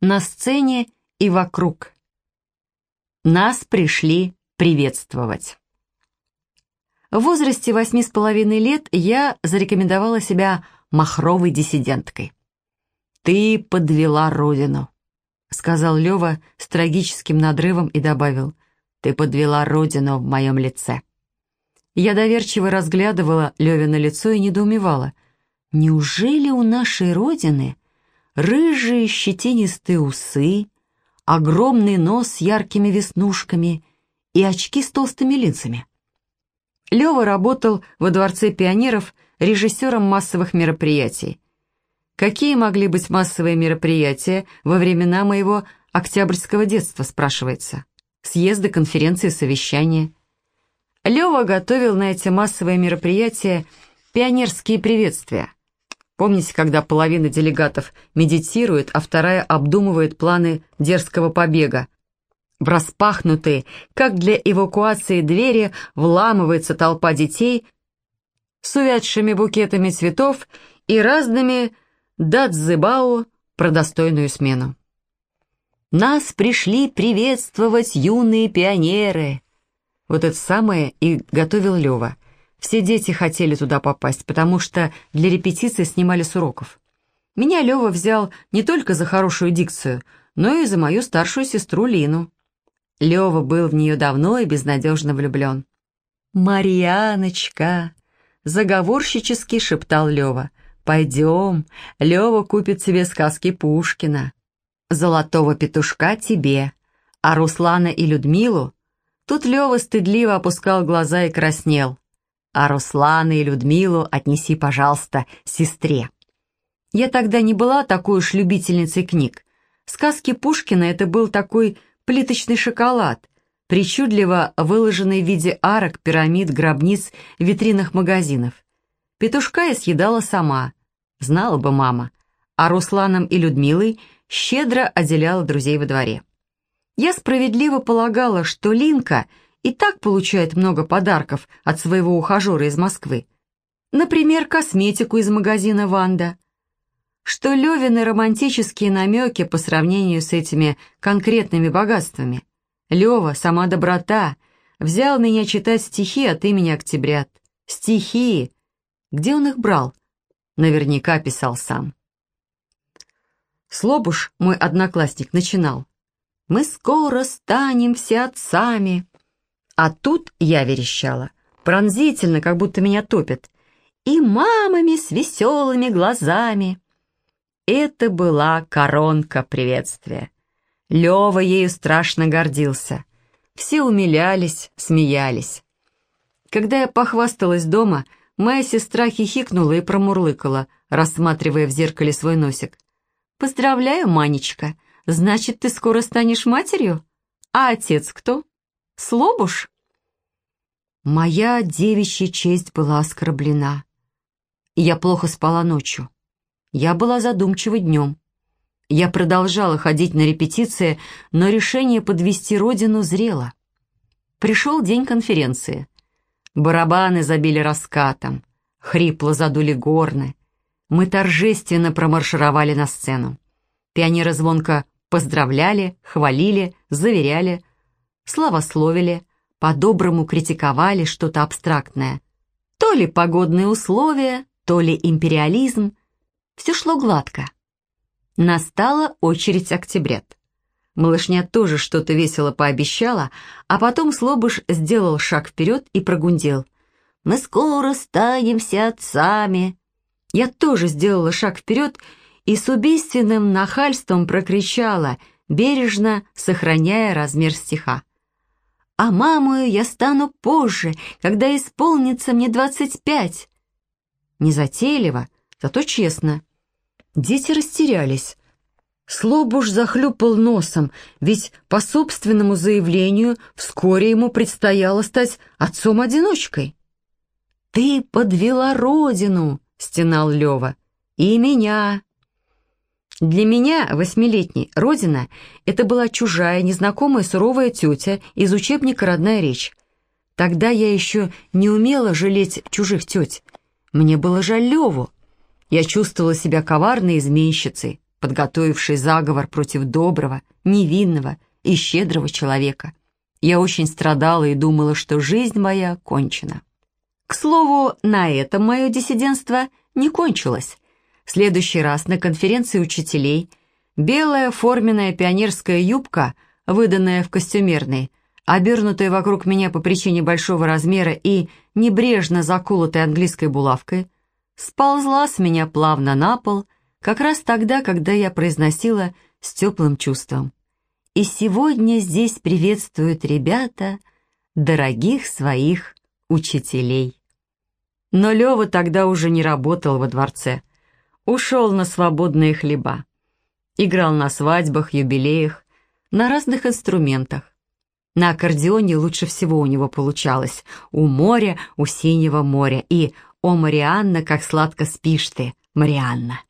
на сцене и вокруг. Нас пришли приветствовать. В возрасте восьми с половиной лет я зарекомендовала себя махровой диссиденткой. «Ты подвела родину», — сказал Лева с трагическим надрывом и добавил, «Ты подвела родину в моем лице». Я доверчиво разглядывала Левино лицо и недоумевала. Неужели у нашей родины рыжие щетинистые усы, огромный нос с яркими веснушками и очки с толстыми линзами? Лева работал во Дворце пионеров режиссером массовых мероприятий. Какие могли быть массовые мероприятия во времена моего октябрьского детства, спрашивается? Съезды, конференции, совещания – Лева готовил на эти массовые мероприятия пионерские приветствия. Помните, когда половина делегатов медитирует, а вторая обдумывает планы дерзкого побега? В распахнутые, как для эвакуации двери, вламывается толпа детей с увядшими букетами цветов и разными дадзебао про достойную смену. «Нас пришли приветствовать юные пионеры», вот это самое и готовил Лева. Все дети хотели туда попасть, потому что для репетиции снимали с уроков. Меня Лева взял не только за хорошую дикцию, но и за мою старшую сестру Лину. Лева был в нее давно и безнадежно влюблен. «Марьяночка!» — заговорщически шептал Лева. «Пойдем, Лева купит себе сказки Пушкина. Золотого петушка тебе, а Руслана и Людмилу Тут Лёва стыдливо опускал глаза и краснел. «А Руслана и Людмилу отнеси, пожалуйста, сестре». Я тогда не была такой уж любительницей книг. Сказки Пушкина — это был такой плиточный шоколад, причудливо выложенный в виде арок, пирамид, гробниц витринах магазинов. Петушка я съедала сама, знала бы мама, а Русланом и Людмилой щедро отделяла друзей во дворе. Я справедливо полагала, что Линка и так получает много подарков от своего ухажера из Москвы. Например, косметику из магазина «Ванда». Что Левины романтические намеки по сравнению с этими конкретными богатствами. Лева, сама доброта, взял меня читать стихи от имени Октябрят. Стихи! Где он их брал? Наверняка писал сам. Слобуш, мой одноклассник, начинал. Мы скоро станем все отцами. А тут я верещала, пронзительно, как будто меня топят. И мамами с веселыми глазами. Это была коронка приветствия. Лева ею страшно гордился. Все умилялись, смеялись. Когда я похвасталась дома, моя сестра хихикнула и промурлыкала, рассматривая в зеркале свой носик. «Поздравляю, Манечка!» Значит, ты скоро станешь матерью? А отец кто? Слобуш? Моя девичья честь была оскорблена. Я плохо спала ночью. Я была задумчива днем. Я продолжала ходить на репетиции, но решение подвести родину зрело. Пришел день конференции. Барабаны забили раскатом, хрипло задули горны. Мы торжественно промаршировали на сцену. Пионеры звонко Поздравляли, хвалили, заверяли, славословили, по-доброму критиковали что-то абстрактное. То ли погодные условия, то ли империализм. Все шло гладко. Настала очередь октябрят. Малышня тоже что-то весело пообещала, а потом Слобыш сделал шаг вперед и прогундел. «Мы скоро станем все отцами». Я тоже сделала шаг вперед и с убийственным нахальством прокричала, бережно сохраняя размер стиха. «А мамою я стану позже, когда исполнится мне двадцать пять». Незатейливо, зато честно. Дети растерялись. Слобуш захлюпал носом, ведь по собственному заявлению вскоре ему предстояло стать отцом-одиночкой. «Ты подвела родину!» — стенал Лева. «И меня!» Для меня, восьмилетней, родина — это была чужая, незнакомая суровая тетя из учебника «Родная речь». Тогда я еще не умела жалеть чужих теть. Мне было жаль Леву. Я чувствовала себя коварной изменщицей, подготовивший заговор против доброго, невинного и щедрого человека. Я очень страдала и думала, что жизнь моя кончена. К слову, на этом мое диссидентство не кончилось. Следующий раз на конференции учителей белая форменная пионерская юбка, выданная в костюмерной, обернутая вокруг меня по причине большого размера и небрежно заколотой английской булавкой, сползла с меня плавно на пол, как раз тогда, когда я произносила с теплым чувством. И сегодня здесь приветствуют ребята дорогих своих учителей. Но Лева тогда уже не работал во дворце. Ушел на свободные хлеба. Играл на свадьбах, юбилеях, на разных инструментах. На аккордеоне лучше всего у него получалось. У моря, у синего моря. И «О, Марианна, как сладко спишь ты, Марианна».